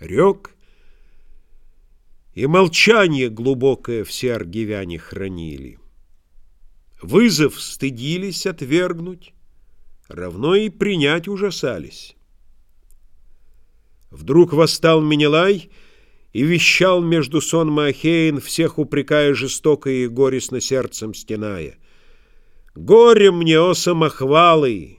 Рек, и молчание глубокое все аргивяне хранили. Вызов стыдились отвергнуть, равно и принять ужасались. Вдруг восстал Менелай и вещал между сон Ахеин, всех упрекая жестоко и горестно сердцем стеная. «Горе мне, о самохвалы!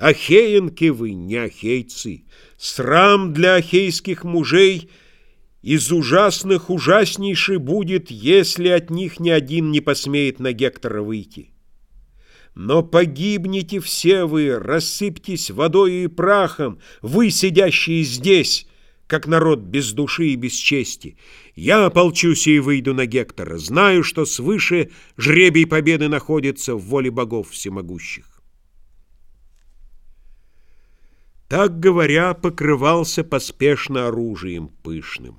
Ахеенки вы, не ахейцы! Срам для ахейских мужей из ужасных ужаснейший будет, если от них ни один не посмеет на Гектора выйти. Но погибнете все вы, рассыпьтесь водой и прахом, вы, сидящие здесь, как народ без души и без чести. Я ополчусь и выйду на Гектора, знаю, что свыше жребий победы находится в воле богов всемогущих. Так говоря, покрывался поспешно оружием пышным.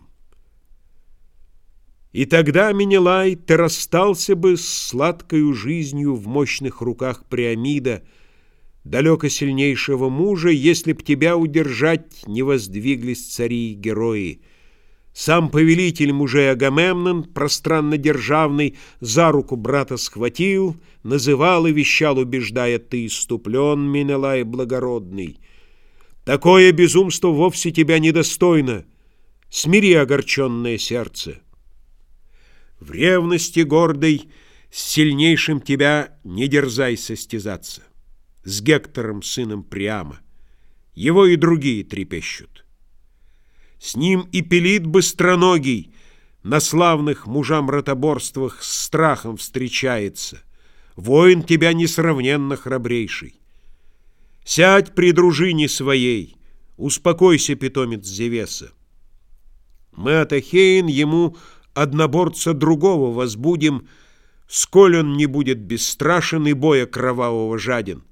И тогда, Менелай, ты расстался бы с сладкою жизнью в мощных руках Приамида, далеко сильнейшего мужа, если б тебя удержать не воздвиглись цари и герои. Сам повелитель мужей Агамемнон, пространно державный, за руку брата схватил, называл и вещал, убеждая, ты иступлен, Менелай благородный. Такое безумство вовсе тебя недостойно. Смири огорченное сердце. В ревности гордой с сильнейшим тебя не дерзай состязаться. С Гектором, сыном Приама. Его и другие трепещут. С ним и пилит быстроногий, на славных мужам ротоборствах с страхом встречается. Воин тебя несравненно храбрейший. Сядь при дружине своей, успокойся, питомец Зевеса. Мы от Ахеин ему одноборца другого возбудим, сколь он не будет бесстрашен и боя кровавого жаден.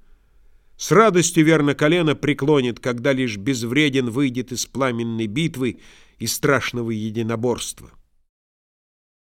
С радостью верно колено преклонит, когда лишь безвреден выйдет из пламенной битвы и страшного единоборства.